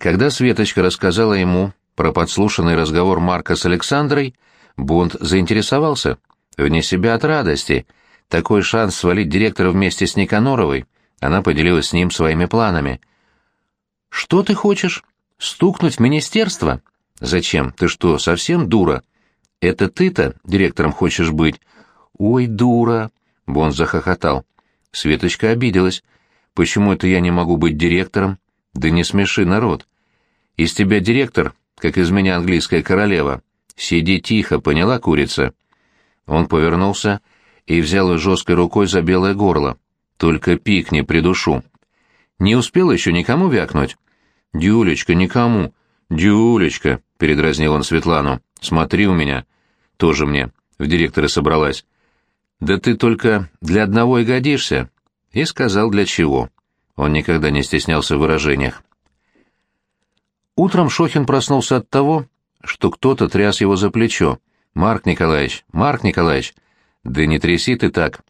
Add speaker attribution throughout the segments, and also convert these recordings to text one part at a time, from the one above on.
Speaker 1: Когда Светочка рассказала ему про подслушанный разговор Марка с Александрой, Бонд заинтересовался, вне себя от радости. Такой шанс свалить директора вместе с Никаноровой. Она поделилась с ним своими планами. «Что ты хочешь? Стукнуть в министерство? Зачем? Ты что, совсем дура? Это ты-то директором хочешь быть?» «Ой, дура!» — Бонд захохотал. Светочка обиделась. «Почему это я не могу быть директором?» «Да не смеши, народ. Из тебя директор, как из меня английская королева. Сиди тихо, поняла, курица?» Он повернулся и взял ее жесткой рукой за белое горло. «Только пикни, придушу». «Не успел еще никому вякнуть?» «Дюлечка, никому». «Дюлечка», — передразнил он Светлану, — «смотри у меня». «Тоже мне». В директоры собралась. «Да ты только для одного и годишься». И сказал, для чего. Он никогда не стеснялся в выражениях. Утром Шохин проснулся от того, что кто-то тряс его за плечо. «Марк Николаевич! Марк Николаевич!» «Да не тряси ты так!»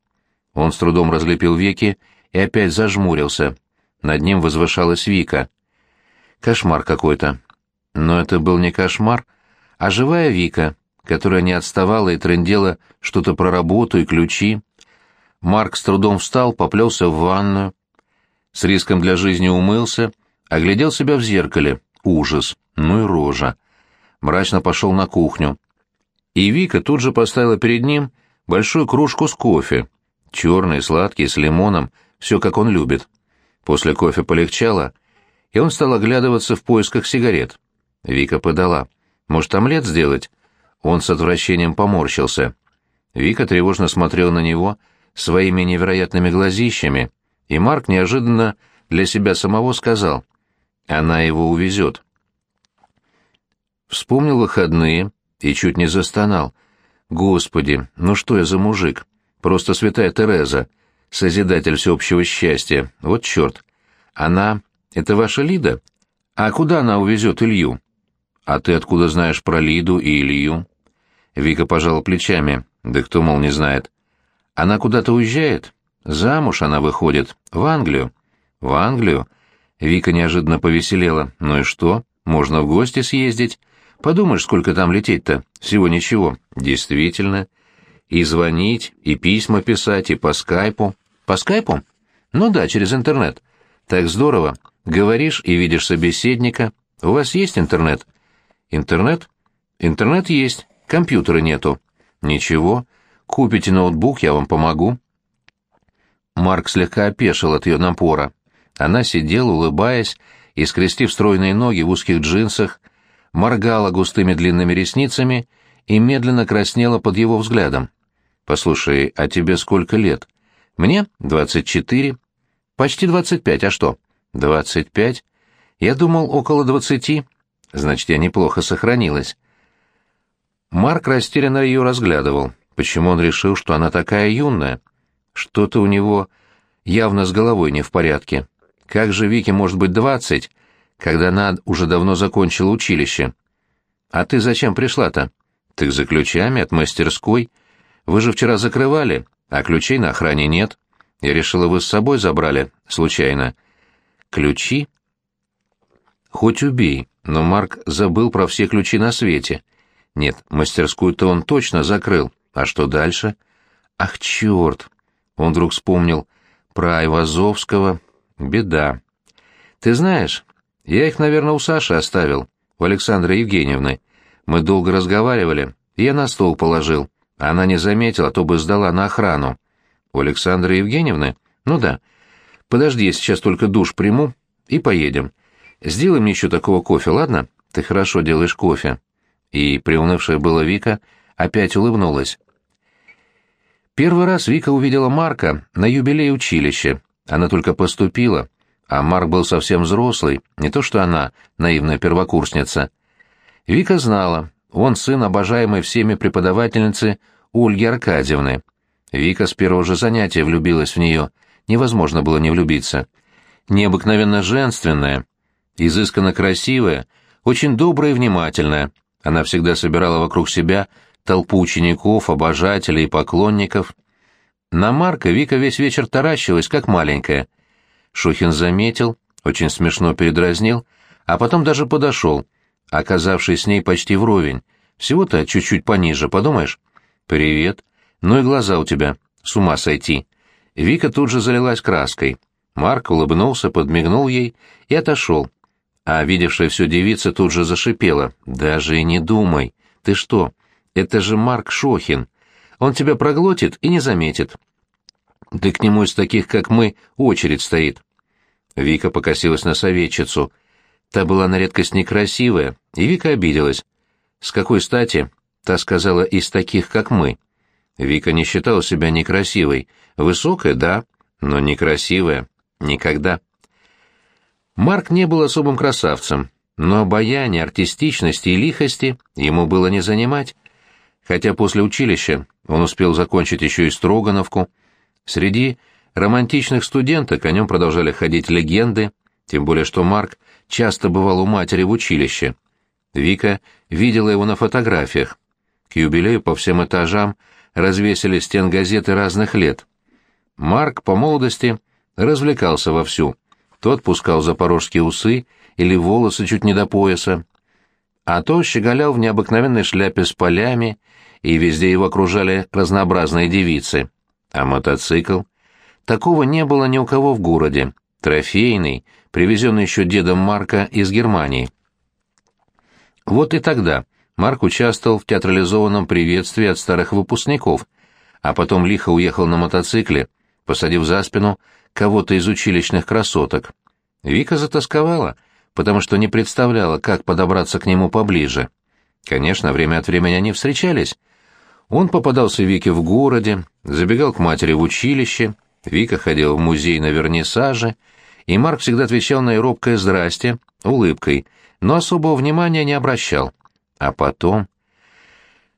Speaker 1: Он с трудом разлепил веки и опять зажмурился. Над ним возвышалась Вика. Кошмар какой-то. Но это был не кошмар, а живая Вика, которая не отставала и трындела что-то про работу и ключи. Марк с трудом встал, поплелся в ванную, с риском для жизни умылся, оглядел себя в зеркале. Ужас, ну и рожа. Мрачно пошел на кухню. И Вика тут же поставила перед ним большую кружку с кофе. Черный, сладкий, с лимоном, все как он любит. После кофе полегчало, и он стал оглядываться в поисках сигарет. Вика подала. «Может, омлет сделать?» Он с отвращением поморщился. Вика тревожно смотрела на него своими невероятными глазищами, и Марк неожиданно для себя самого сказал. «Она его увезет». Вспомнил выходные и чуть не застонал. «Господи, ну что я за мужик? Просто святая Тереза, созидатель всеобщего счастья. Вот черт. Она... Это ваша Лида? А куда она увезет Илью?» «А ты откуда знаешь про Лиду и Илью?» Вика пожала плечами. «Да кто, мол, не знает?» «Она куда-то уезжает?» «Замуж она выходит. В Англию». «В Англию?» Вика неожиданно повеселела. «Ну и что? Можно в гости съездить. Подумаешь, сколько там лететь-то? Всего ничего. Действительно. И звонить, и письма писать, и по скайпу. По скайпу? Ну да, через интернет. Так здорово. Говоришь и видишь собеседника. У вас есть интернет? Интернет? Интернет есть. Компьютера нету. Ничего. Купите ноутбук, я вам помогу. Марк слегка опешил от ее напора. Она сидела, улыбаясь, и, скрестив стройные ноги в узких джинсах, моргала густыми длинными ресницами и медленно краснела под его взглядом. «Послушай, а тебе сколько лет?» «Мне? Двадцать четыре». «Почти двадцать пять, а что?» «Двадцать пять? Я думал, около двадцати. Значит, я неплохо сохранилась». Марк растерянно ее разглядывал. Почему он решил, что она такая юная? Что-то у него явно с головой не в порядке. Как же Вике может быть двадцать, когда она уже давно закончила училище. А ты зачем пришла-то? Ты за ключами от мастерской. Вы же вчера закрывали, а ключей на охране нет. Я решила, вы с собой забрали, случайно. Ключи? Хоть убей, но Марк забыл про все ключи на свете. Нет, мастерскую-то он точно закрыл. А что дальше? Ах, черт! Он вдруг вспомнил про Айвазовского. Беда. Ты знаешь, я их, наверное, у Саши оставил, у Александры Евгеньевны. Мы долго разговаривали, я на стол положил. Она не заметила, а то бы сдала на охрану. У Александры Евгеньевны? Ну да. Подожди, я сейчас только душ приму и поедем. Сделай мне еще такого кофе, ладно? Ты хорошо делаешь кофе. И приунывшая была Вика опять улыбнулась. Первый раз Вика увидела Марка на юбилее училища. Она только поступила, а Марк был совсем взрослый, не то что она, наивная первокурсница. Вика знала, он сын обожаемой всеми преподавательницы Ольги Аркадьевны. Вика с первого же занятия влюбилась в нее, невозможно было не влюбиться. Необыкновенно женственная, изысканно красивая, очень добрая и внимательная. Она всегда собирала вокруг себя толпу учеников, обожателей и поклонников. На Марка Вика весь вечер таращилась, как маленькая — Шухин заметил, очень смешно передразнил, а потом даже подошел, оказавшись с ней почти вровень. Всего-то чуть-чуть пониже, подумаешь? «Привет. Ну и глаза у тебя. С ума сойти». Вика тут же залилась краской. Марк улыбнулся, подмигнул ей и отошел. А видевшая все девица тут же зашипела. «Даже и не думай. Ты что? Это же Марк Шохин. Он тебя проглотит и не заметит. Ты к нему из таких, как мы, очередь стоит». Вика покосилась на советчицу. Та была на редкость некрасивая, и Вика обиделась. С какой стати? Та сказала, из таких, как мы. Вика не считала себя некрасивой. Высокая, да, но некрасивая. Никогда. Марк не был особым красавцем, но обаяние, артистичности и лихости ему было не занимать. Хотя после училища он успел закончить еще и Строгановку. Среди романтичных студенток о нем продолжали ходить легенды, тем более что Марк часто бывал у матери в училище. Вика видела его на фотографиях. К юбилею по всем этажам развесили стен газеты разных лет. Марк по молодости развлекался вовсю. То отпускал запорожские усы или волосы чуть не до пояса, а то щеголял в необыкновенной шляпе с полями, и везде его окружали разнообразные девицы. А мотоцикл? Такого не было ни у кого в городе. Трофейный, привезенный еще дедом Марка из Германии. Вот и тогда Марк участвовал в театрализованном приветствии от старых выпускников, а потом лихо уехал на мотоцикле, посадив за спину кого-то из училищных красоток. Вика затасковала, потому что не представляла, как подобраться к нему поближе. Конечно, время от времени они встречались. Он попадался Вике в городе, забегал к матери в училище, Вика ходила в музей на вернисаже, и Марк всегда отвечал на робкое «здрасте» улыбкой, но особого внимания не обращал. А потом...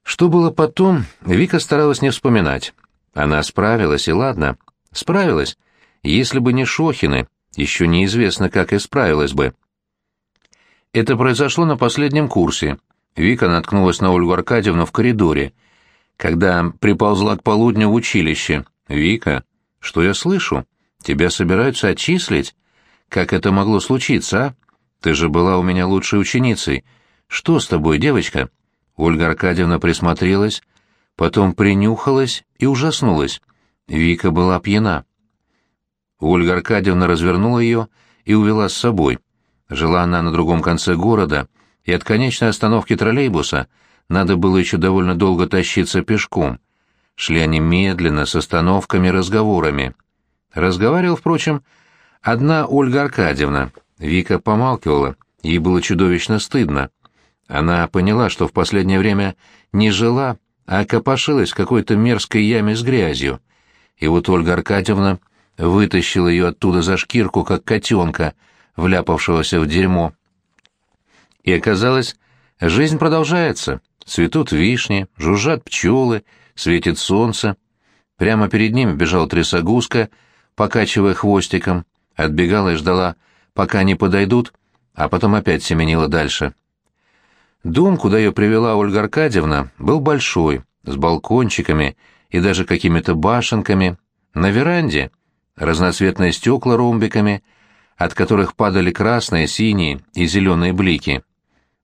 Speaker 1: Что было потом, Вика старалась не вспоминать. Она справилась, и ладно, справилась. Если бы не Шохины, еще неизвестно, как исправилась бы. Это произошло на последнем курсе. Вика наткнулась на Ольгу Аркадьевну в коридоре. Когда приползла к полудню в училище. «Вика, что я слышу? Тебя собираются отчислить? Как это могло случиться, а? Ты же была у меня лучшей ученицей. Что с тобой, девочка?» Ольга Аркадьевна присмотрелась, потом принюхалась и ужаснулась. Вика была пьяна. Ольга Аркадьевна развернула ее и увела с собой. Жила она на другом конце города, и от конечной остановки троллейбуса надо было еще довольно долго тащиться пешком. Шли они медленно, с остановками разговорами. Разговаривал, впрочем, одна Ольга Аркадьевна. Вика помалкивала, ей было чудовищно стыдно. Она поняла, что в последнее время не жила, а копошилась в какой-то мерзкой яме с грязью. И вот Ольга Аркадьевна вытащил ее оттуда за шкирку, как котенка, вляпавшегося в дерьмо. И оказалось, жизнь продолжается. Цветут вишни, жужжат пчелы, светит солнце. Прямо перед ними бежала трясогузка, покачивая хвостиком, отбегала и ждала, пока они подойдут, а потом опять семенила дальше. Дом, куда ее привела Ольга Аркадьевна, был большой, с балкончиками и даже какими-то башенками. На веранде разноцветные стекла ромбиками, от которых падали красные, синие и зеленые блики.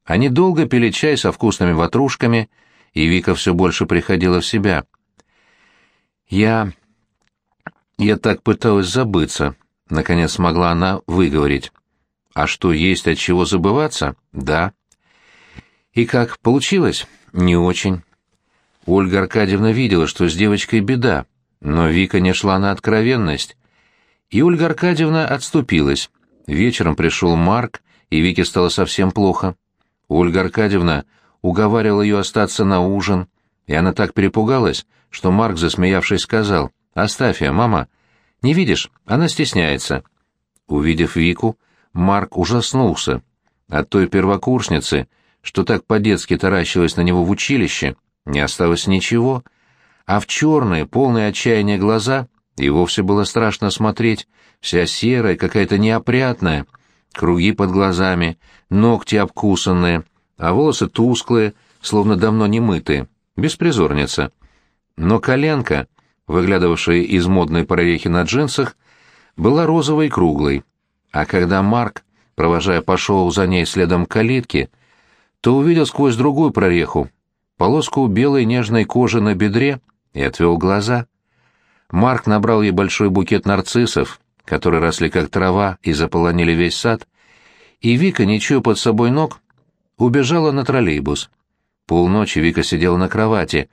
Speaker 1: Они долго пили чай со вкусными ватрушками, и Вика все больше приходила в себя. «Я... я так пыталась забыться», — наконец смогла она выговорить. «А что, есть от чего забываться? Да». «И как, получилось?» «Не очень». Ольга Аркадьевна видела, что с девочкой беда, но Вика не шла на откровенность. И Ольга Аркадьевна отступилась. Вечером пришел Марк, и Вике стало совсем плохо. Ольга Аркадьевна уговаривала ее остаться на ужин, и она так перепугалась, что Марк, засмеявшись, сказал, «Оставь ее, мама. Не видишь, она стесняется». Увидев Вику, Марк ужаснулся. От той первокурсницы, что так по-детски таращилась на него в училище, не осталось ничего, а в черные, полные отчаяния глаза и вовсе было страшно смотреть, вся серая, какая-то неопрятная, круги под глазами, ногти обкусанные, а волосы тусклые, словно давно не мытые, беспризорница. Но коленка, выглядывавшая из модной прорехи на джинсах, была розовой и круглой, а когда Марк провожая, пошел за ней следом к калитке, то увидел сквозь другую прореху полоску белой нежной кожи на бедре и отвел глаза. Марк набрал ей большой букет нарциссов, которые росли как трава и заполонили весь сад, и Вика, не чуя под собой ног, убежала на троллейбус. Полночи Вика сидела на кровати,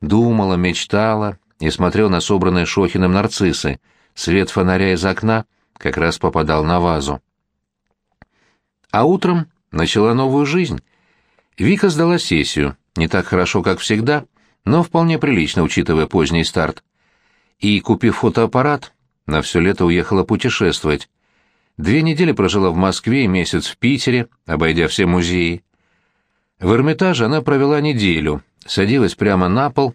Speaker 1: думала, мечтала и смотрела на собранные Шохиным нарциссы. Свет фонаря из окна как раз попадал на вазу. А утром начала новую жизнь. Вика сдала сессию, не так хорошо, как всегда, но вполне прилично, учитывая поздний старт. И, купив фотоаппарат, на все лето уехала путешествовать. Две недели прожила в Москве и месяц в Питере, обойдя все музеи. В Эрмитаже она провела неделю, садилась прямо на пол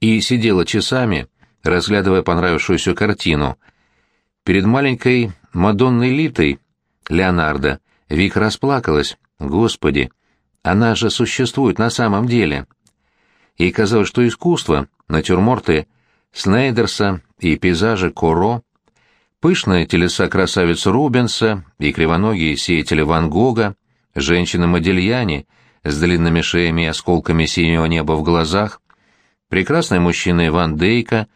Speaker 1: и сидела часами, разглядывая понравившуюся картину. Перед маленькой Мадонной Литой, Леонардо, Вика расплакалась. Господи, она же существует на самом деле. Ей казалось, что искусство, натюрморты Снейдерса и пейзажи Коро, пышные телеса красавицы Рубенса и кривоногие сеятели Ван Гога, женщины-модельяне с длинными шеями и осколками синего неба в глазах, прекрасные мужчины Ван Дейка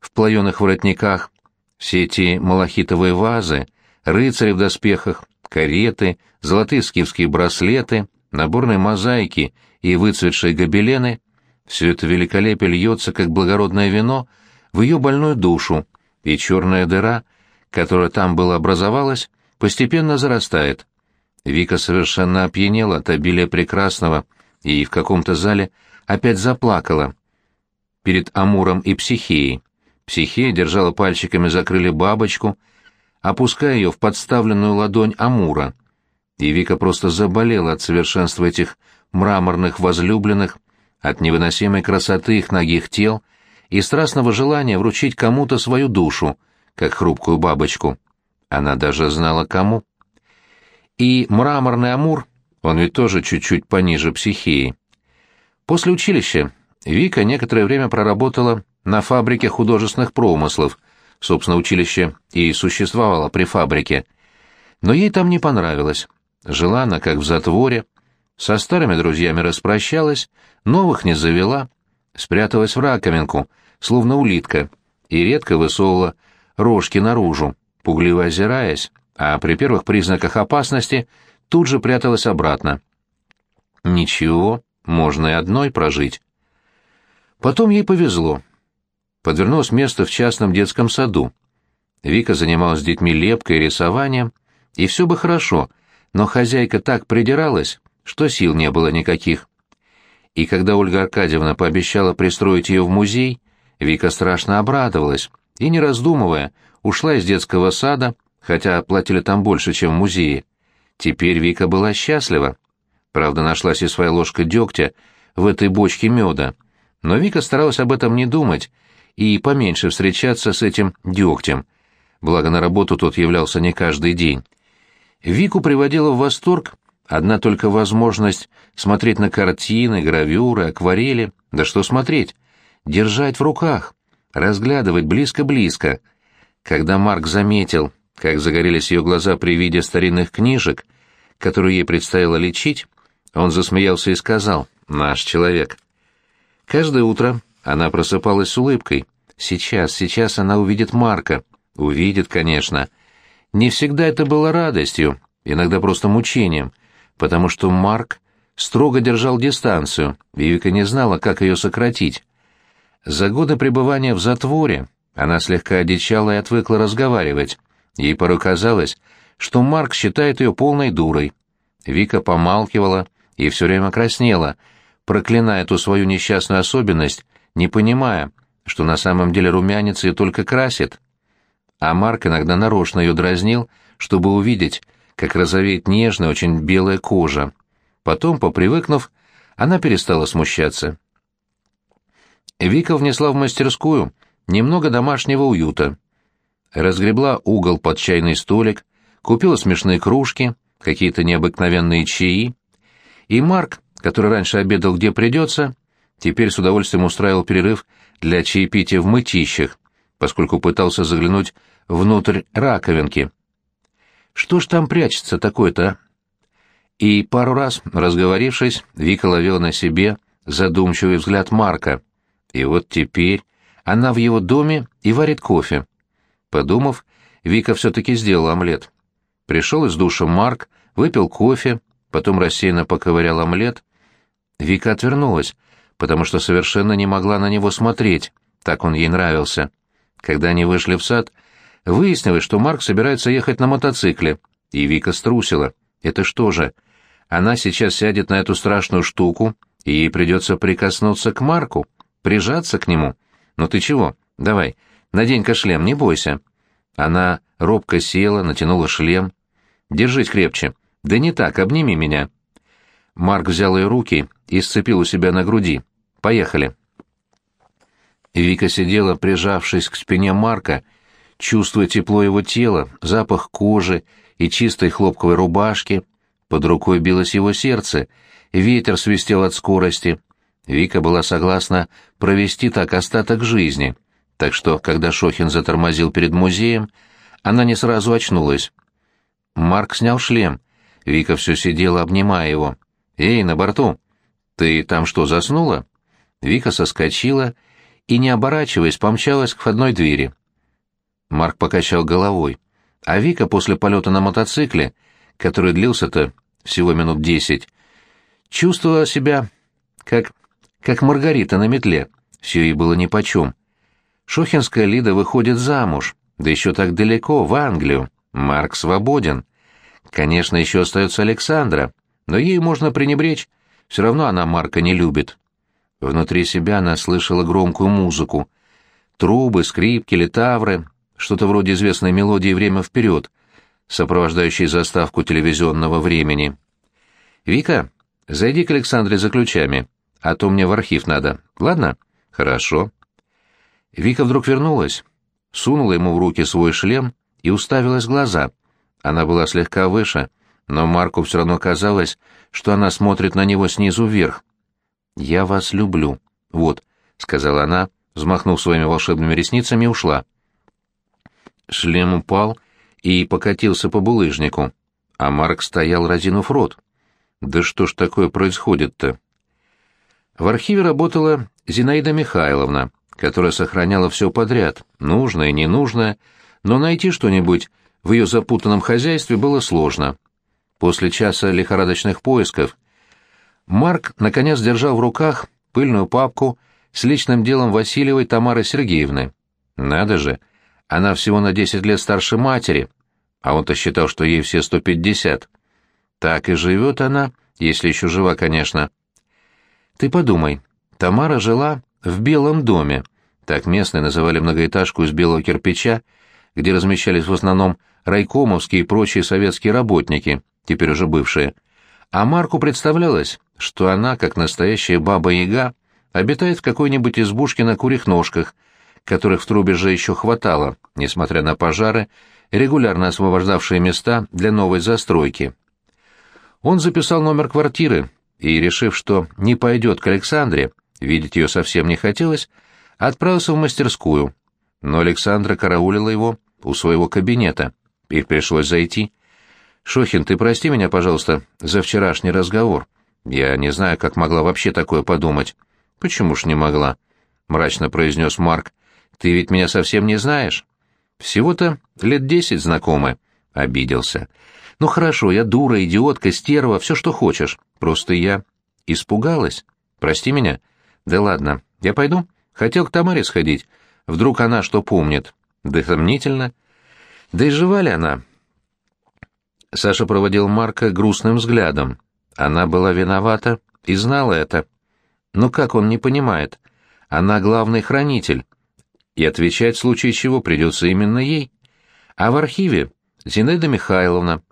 Speaker 1: в плаеных воротниках, все эти малахитовые вазы, рыцари в доспехах, кареты, золотые скифские браслеты, наборные мозаики и выцветшие гобелены — все это великолепие льется, как благородное вино, в ее больную душу, и черная дыра, которая там была образовалась, постепенно зарастает. Вика совершенно опьянела от обилия прекрасного и в каком-то зале опять заплакала. Перед Амуром и Психеей. Психея держала пальчиками за крылья бабочку, опуская ее в подставленную ладонь Амура. И Вика просто заболела от совершенства этих мраморных возлюбленных, от невыносимой красоты их ногих тел и страстного желания вручить кому-то свою душу, как хрупкую бабочку. Она даже знала, кому. И мраморный Амур, он ведь тоже чуть-чуть пониже психии. После училища Вика некоторое время проработала на фабрике художественных промыслов, собственно, училище и существовало при фабрике. Но ей там не понравилось. Жила она как в затворе, со старыми друзьями распрощалась, новых не завела, спряталась в раковинку, словно улитка, и редко высовывала рожки наружу, пугливо озираясь, а при первых признаках опасности тут же пряталась обратно. Ничего, можно и одной прожить. Потом ей повезло. Подвернулось место в частном детском саду. Вика занималась с детьми лепкой и рисованием, и все бы хорошо, но хозяйка так придиралась, что сил не было никаких. И когда Ольга Аркадьевна пообещала пристроить ее в музей, Вика страшно обрадовалась и, не раздумывая, ушла из детского сада, хотя платили там больше, чем в музее. Теперь Вика была счастлива. Правда, нашлась и своя ложка дегтя в этой бочке меда, но Вика старалась об этом не думать и поменьше встречаться с этим дегтем, благо на работу тот являлся не каждый день. Вику приводила в восторг Одна только возможность смотреть на картины, гравюры, акварели, да что смотреть, держать в руках, разглядывать близко-близко. Когда Марк заметил, как загорелись ее глаза при виде старинных книжек, которые ей предстояло лечить, он засмеялся и сказал «Наш человек». Каждое утро она просыпалась с улыбкой. Сейчас, сейчас она увидит Марка. Увидит, конечно. Не всегда это было радостью, иногда просто мучением — потому что Марк строго держал дистанцию, Вивика не знала, как ее сократить. За годы пребывания в затворе она слегка одичала и отвыкла разговаривать. Ей порой казалось, что Марк считает ее полной дурой. Вика помалкивала и все время краснела, проклиная эту свою несчастную особенность, не понимая, что на самом деле румянец ее только красит. А Марк иногда нарочно ее дразнил, чтобы увидеть, как розовеет нежная, очень белая кожа. Потом, попривыкнув, она перестала смущаться. Вика внесла в мастерскую немного домашнего уюта. Разгребла угол под чайный столик, купила смешные кружки, какие-то необыкновенные чаи. И Марк, который раньше обедал где придется, теперь с удовольствием устраивал перерыв для чаепития в мытищах, поскольку пытался заглянуть внутрь раковинки, Что ж там прячется такое-то, а? И пару раз, разговорившись, Вика ловила на себе задумчивый взгляд Марка. И вот теперь она в его доме и варит кофе. Подумав, Вика все-таки сделала омлет. Пришел из душа Марк, выпил кофе, потом рассеянно поковырял омлет. Вика отвернулась, потому что совершенно не могла на него смотреть, так он ей нравился. Когда они вышли в сад, выяснилось, что Марк собирается ехать на мотоцикле, и Вика струсила. Это что же, она сейчас сядет на эту страшную штуку, и ей придется прикоснуться к Марку, прижаться к нему. Ну ты чего? Давай, надень-ка шлем, не бойся. Она робко села, натянула шлем. Держись крепче. Да не так, обними меня. Марк взял ее руки и сцепил у себя на груди. Поехали. Вика сидела, прижавшись к спине Марка, чувствуя тепло его тела, запах кожи и чистой хлопковой рубашки — под рукой билось его сердце, ветер свистел от скорости. Вика была согласна провести так остаток жизни, так что, когда Шохин затормозил перед музеем, она не сразу очнулась. Марк снял шлем. Вика все сидела, обнимая его. «Эй, на борту! Ты там что, заснула?» Вика соскочила и, не оборачиваясь, помчалась к входной двери. Марк покачал головой. А Вика после полета на мотоцикле который длился-то всего минут десять, чувствовала себя как... как Маргарита на метле. Все ей было нипочем. Шохинская Лида выходит замуж, да еще так далеко, в Англию. Марк свободен. Конечно, еще остается Александра, но ей можно пренебречь. Все равно она Марка не любит. Внутри себя она слышала громкую музыку. Трубы, скрипки, литавры, что-то вроде известной мелодии «Время вперед», сопровождающий заставку телевизионного времени. «Вика, зайди к Александре за ключами, а то мне в архив надо, ладно?» «Хорошо». Вика вдруг вернулась, сунула ему в руки свой шлем и уставилась глаза. Она была слегка выше, но Марку все равно казалось, что она смотрит на него снизу вверх. «Я вас люблю. Вот», — сказала она, взмахнув своими волшебными ресницами, ушла. Шлем упал, и покатился по булыжнику, а Марк стоял, разинув рот. Да что ж такое происходит-то? В архиве работала Зинаида Михайловна, которая сохраняла все подряд, нужное и ненужное, но найти что-нибудь в ее запутанном хозяйстве было сложно. После часа лихорадочных поисков Марк наконец держал в руках пыльную папку с личным делом Васильевой Тамары Сергеевны. Надо же, она всего на десять лет старше матери, а он-то считал, что ей все сто пятьдесят. Так и живет она, если еще жива, конечно. Ты подумай, Тамара жила в Белом доме, так местные называли многоэтажку из белого кирпича, где размещались в основном райкомовские и прочие советские работники, теперь уже бывшие. А Марку представлялось, что она, как настоящая баба-яга, обитает в какой-нибудь избушке на курьих ножках — которых в трубе же еще хватало, несмотря на пожары, регулярно освобождавшие места для новой застройки. Он записал номер квартиры и, решив, что не пойдет к Александре, видеть ее совсем не хотелось, отправился в мастерскую. Но Александра караулила его у своего кабинета. Их пришлось зайти. «Шохин, ты прости меня, пожалуйста, за вчерашний разговор. Я не знаю, как могла вообще такое подумать». «Почему ж не могла?» — мрачно произнес Марк, ты ведь меня совсем не знаешь. Всего-то лет десять знакомы. Обиделся. Ну хорошо, я дура, идиотка, стерва, все, что хочешь. Просто я испугалась. Прости меня. Да ладно, я пойду. Хотел к Тамаре сходить. Вдруг она что помнит. Да сомнительно. Да и жива ли она? Саша проводил Марка грустным взглядом. Она была виновата и знала это. Но как он не понимает? Она главный хранитель и отвечать в случае чего придется именно ей. А в архиве Зинаида Михайловна,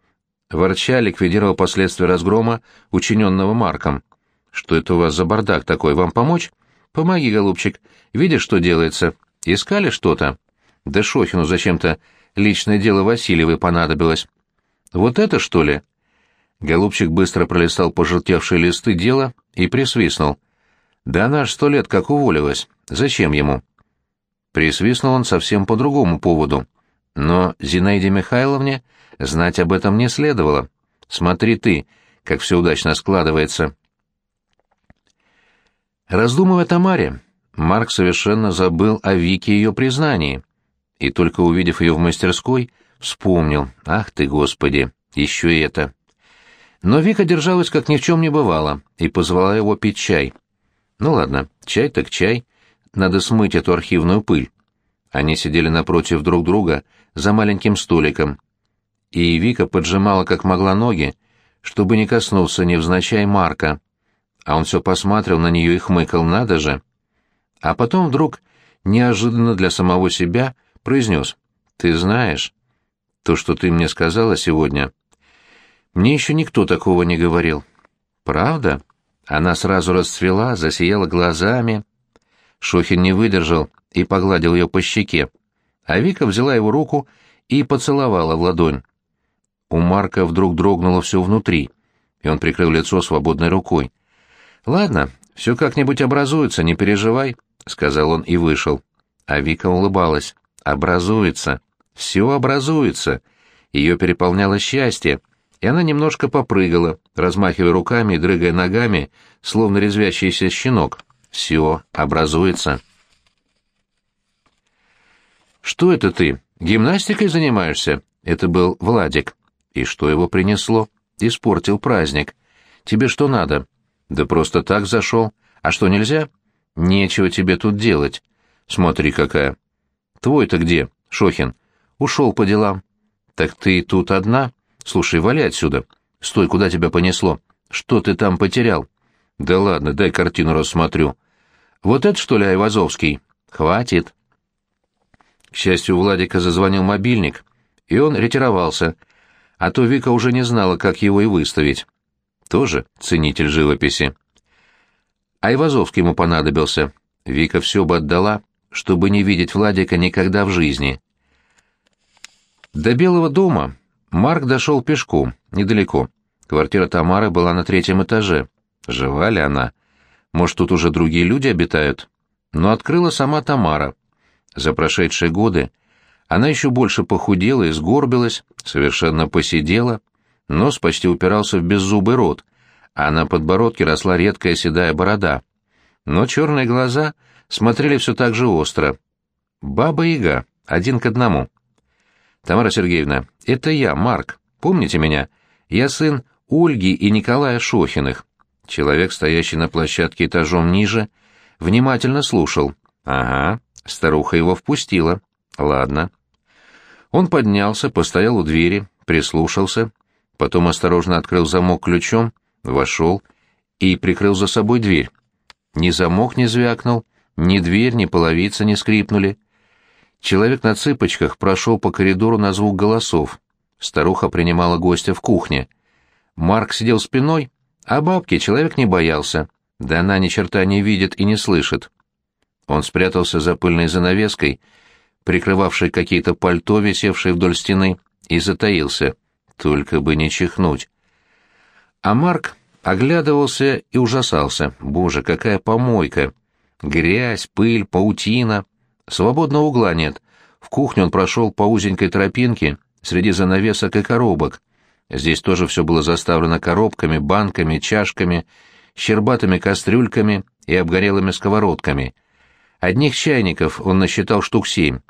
Speaker 1: ворча, ликвидировал последствия разгрома, учиненного Марком. «Что это у вас за бардак такой? Вам помочь?» «Помоги, голубчик. Видишь, что делается? Искали что-то?» «Да Шохину зачем-то личное дело Васильевой понадобилось». «Вот это, что ли?» Голубчик быстро пролистал пожелтевшие листы дела и присвистнул. «Да она ж сто лет как уволилась. Зачем ему?» Присвистнул он совсем по другому поводу. Но Зинаиде Михайловне Знать об этом не следовало. Смотри ты, как все удачно складывается. Раздумывая о Тамаре, Марк совершенно забыл о Вике и ее признании. И только увидев ее в мастерской, вспомнил, ах ты, Господи, еще и это. Но Вика держалась, как ни в чем не бывало, и позвала его пить чай. Ну ладно, чай так чай, надо смыть эту архивную пыль. Они сидели напротив друг друга за маленьким столиком, и Вика поджимала как могла ноги, чтобы не коснулся невзначай Марка. А он все посматривал на нее и хмыкал, надо же. А потом вдруг, неожиданно для самого себя, произнес, «Ты знаешь, то, что ты мне сказала сегодня, мне еще никто такого не говорил». «Правда?» Она сразу расцвела, засияла глазами. Шохин не выдержал и погладил ее по щеке, а Вика взяла его руку и поцеловала в ладонь. У Марка вдруг дрогнуло все внутри, и он прикрыл лицо свободной рукой. «Ладно, все как-нибудь образуется, не переживай», — сказал он и вышел. А Вика улыбалась. «Образуется. Все образуется». Ее переполняло счастье, и она немножко попрыгала, размахивая руками и дрыгая ногами, словно резвящийся щенок. «Все образуется». «Что это ты? Гимнастикой занимаешься?» Это был Владик. И что его принесло? Испортил праздник. Тебе что надо? Да просто так зашел. А что, нельзя? Нечего тебе тут делать. Смотри, какая. Твой-то где, Шохин? Ушел по делам. Так ты тут одна? Слушай, вали отсюда. Стой, куда тебя понесло? Что ты там потерял? Да ладно, дай картину рассмотрю. Вот это, что ли, Айвазовский? Хватит. К счастью, у Владика зазвонил мобильник, и он ретировался, а то Вика уже не знала, как его и выставить. Тоже ценитель живописи. Айвазовский ему понадобился. Вика все бы отдала, чтобы не видеть Владика никогда в жизни. До Белого дома Марк дошел пешком, недалеко. Квартира Тамары была на третьем этаже. Жива ли она? Может, тут уже другие люди обитают? Но открыла сама Тамара. За прошедшие годы она еще больше похудела и сгорбилась, совершенно посидела, нос почти упирался в беззубый рот, а на подбородке росла редкая седая борода. Но черные глаза смотрели все так же остро. Баба-яга, один к одному. «Тамара Сергеевна, это я, Марк. Помните меня? Я сын Ольги и Николая Шохиных». Человек, стоящий на площадке этажом ниже, внимательно слушал. «Ага, старуха его впустила. Ладно». Он поднялся, постоял у двери, прислушался, потом осторожно открыл замок ключом, вошел и прикрыл за собой дверь. Ни замок не звякнул, ни дверь, ни половица не скрипнули. Человек на цыпочках прошел по коридору на звук голосов. Старуха принимала гостя в кухне. Марк сидел спиной, а бабки человек не боялся. Да она ни черта не видит и не слышит. Он спрятался за пыльной занавеской, прикрывавшей какие-то пальто, висевшие вдоль стены, и затаился. Только бы не чихнуть. А Марк оглядывался и ужасался. Боже, какая помойка! Грязь, пыль, паутина. Свободного угла нет. В кухню он прошел по узенькой тропинке среди занавесок и коробок. Здесь тоже все было заставлено коробками, банками, чашками, щербатыми кастрюльками и обгорелыми сковородками. Одних чайников он насчитал штук семь.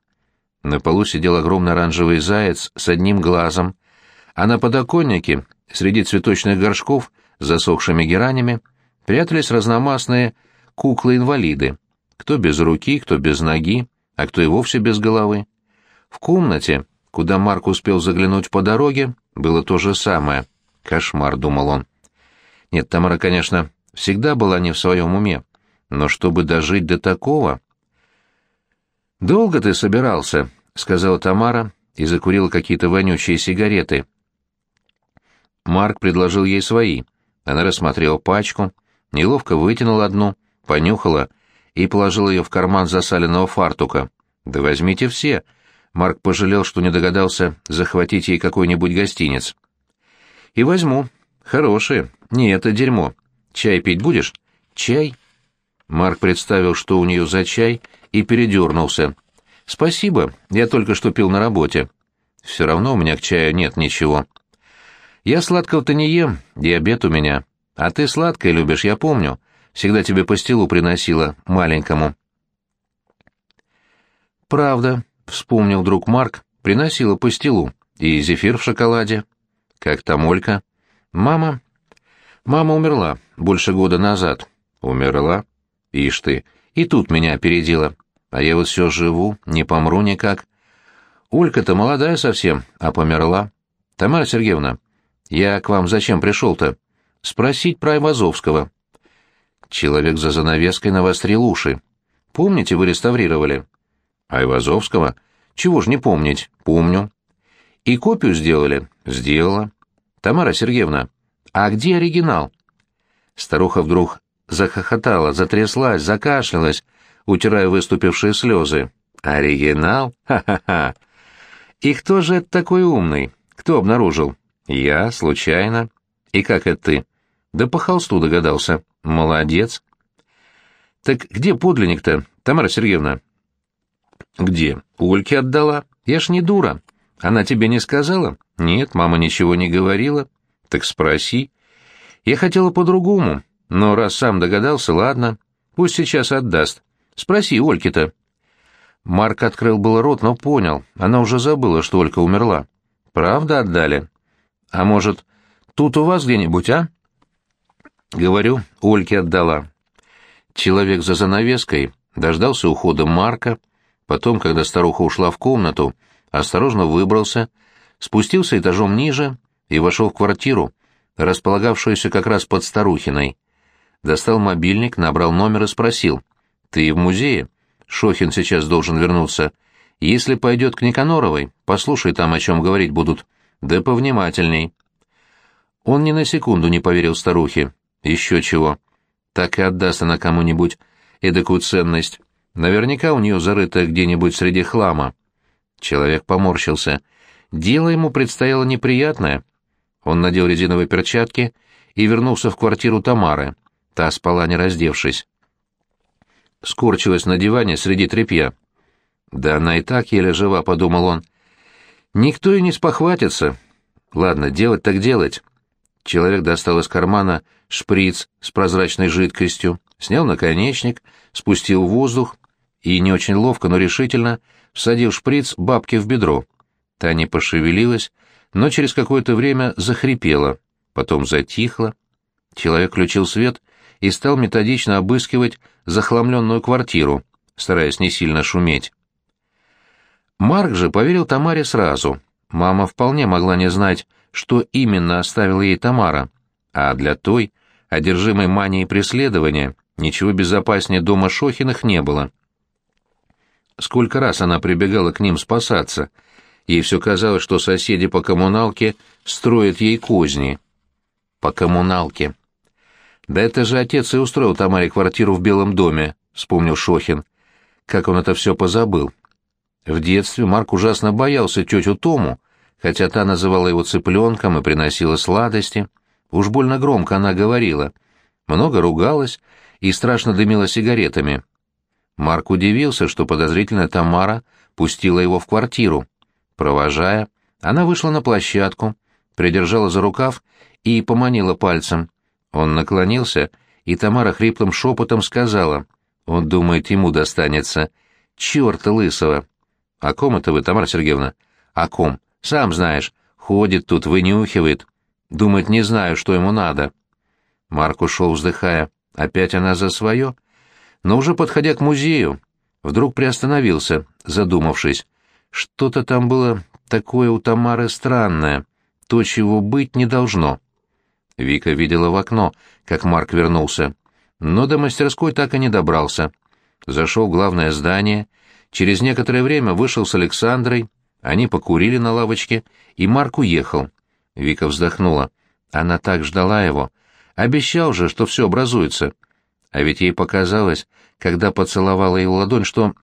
Speaker 1: На полу сидел огромный оранжевый заяц с одним глазом, а на подоконнике, среди цветочных горшков с засохшими геранями, прятались разномастные куклы-инвалиды, кто без руки, кто без ноги, а кто и вовсе без головы. В комнате, куда Марк успел заглянуть по дороге, было то же самое. Кошмар, думал он. Нет, Тамара, конечно, всегда была не в своем уме, но чтобы дожить до такого... «Долго ты собирался?» — сказала Тамара и закурила какие-то вонючие сигареты. Марк предложил ей свои. Она рассмотрела пачку, неловко вытянула одну, понюхала и положила ее в карман засаленного фартука. «Да возьмите все!» Марк пожалел, что не догадался захватить ей какой-нибудь гостиниц. «И возьму. Хорошие. Не это дерьмо. Чай пить будешь?» «Чай?» Марк представил, что у нее за чай, и передернулся. «Спасибо, я только что пил на работе». Все равно у меня к чаю нет ничего. Я сладкого-то не ем, диабет у меня. А ты сладкое любишь, я помню. Всегда тебе пастилу приносила, маленькому. Правда, вспомнил друг Марк, приносила пастилу. И зефир в шоколаде. Как там Олька? Мама? Мама умерла больше года назад. Умерла? Ишь ты, и тут меня опередила. А я вот все живу, не помру никак. Олька-то молодая совсем, а померла. Тамара Сергеевна, я к вам зачем пришел-то? Спросить про Айвазовского. Человек за занавеской навострил уши. Помните, вы реставрировали? Айвазовского? Чего ж не помнить? Помню. И копию сделали? Сделала. Тамара Сергеевна, а где оригинал? Старуха вдруг захохотала, затряслась, закашлялась, утирая выступившие слезы. Оригинал? Ха-ха-ха. И кто же это такой умный? Кто обнаружил? Я, случайно. И как это ты? Да по холсту догадался. Молодец. Так где подлинник-то, Тамара Сергеевна? Где? Ольке отдала. Я ж не дура. Она тебе не сказала? Нет, мама ничего не говорила. Так спроси. Я хотела по-другому, но раз сам догадался, ладно. Пусть сейчас отдаст. Спроси Ольки-то. Марк открыл было рот, но понял. Она уже забыла, что Олька умерла. Правда отдали? А может, тут у вас где-нибудь, а? Говорю, Ольке отдала. Человек за занавеской дождался ухода Марка, потом, когда старуха ушла в комнату, осторожно выбрался, спустился этажом ниже и вошел в квартиру, располагавшуюся как раз под старухиной. Достал мобильник, набрал номер и спросил. «Ты в музее? Шохин сейчас должен вернуться. Если пойдет к Никаноровой, послушай там, о чем говорить будут. Да повнимательней». Он ни на секунду не поверил старухе. Еще чего. Так и отдаст она кому-нибудь эдакую ценность. Наверняка у нее зарыто где-нибудь среди хлама. Человек поморщился. Дело ему предстояло неприятное. Он надел резиновые перчатки и вернулся в квартиру Тамары. Та спала не раздевшись. Скорчилась на диване среди тряпья. «Да она и так еле жива», — подумал он. «Никто и не спохватится. Ладно, делать так делать». Человек достал из кармана шприц с прозрачной жидкостью, снял наконечник, спустил воздух и не очень ловко, но решительно всадил шприц бабке в бедро. Та не пошевелилась, но через какое-то время захрипела, потом затихла. Человек включил свет и стал методично обыскивать захламленную квартиру, стараясь не сильно шуметь. Марк же поверил Тамаре сразу. Мама вполне могла не знать, что именно оставила ей Тамара, а для той, одержимой манией преследования, ничего безопаснее дома Шохиных не было. Сколько раз она прибегала к ним спасаться. Ей все казалось, что соседи по коммуналке строят ей козни. По коммуналке. «Да это же отец и устроил Тамаре квартиру в Белом доме», — вспомнил Шохин. Как он это все позабыл. В детстве Марк ужасно боялся тетю Тому, хотя та называла его цыпленком и приносила сладости. Уж больно громко она говорила. Много ругалась и страшно дымила сигаретами. Марк удивился, что подозрительная Тамара пустила его в квартиру. Провожая, она вышла на площадку, придержала за рукав и поманила пальцем. Он наклонился, и Тамара хриплым шепотом сказала. Он думает, ему достанется. Черта лысого! О ком это вы, Тамара Сергеевна? О ком? Сам знаешь. Ходит тут, вынюхивает. Думает, не знаю, что ему надо. Марк ушел, вздыхая. Опять она за свое? Но уже подходя к музею, вдруг приостановился, задумавшись. Что-то там было такое у Тамары странное, то, чего быть не должно. Вика видела в окно, как Марк вернулся, но до мастерской так и не добрался. Зашел в главное здание, через некоторое время вышел с Александрой, они покурили на лавочке, и Марк уехал. Вика вздохнула. Она так ждала его. Обещал же, что все образуется. А ведь ей показалось, когда поцеловала его ладонь, что